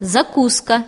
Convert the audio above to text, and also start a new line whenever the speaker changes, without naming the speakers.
закуска.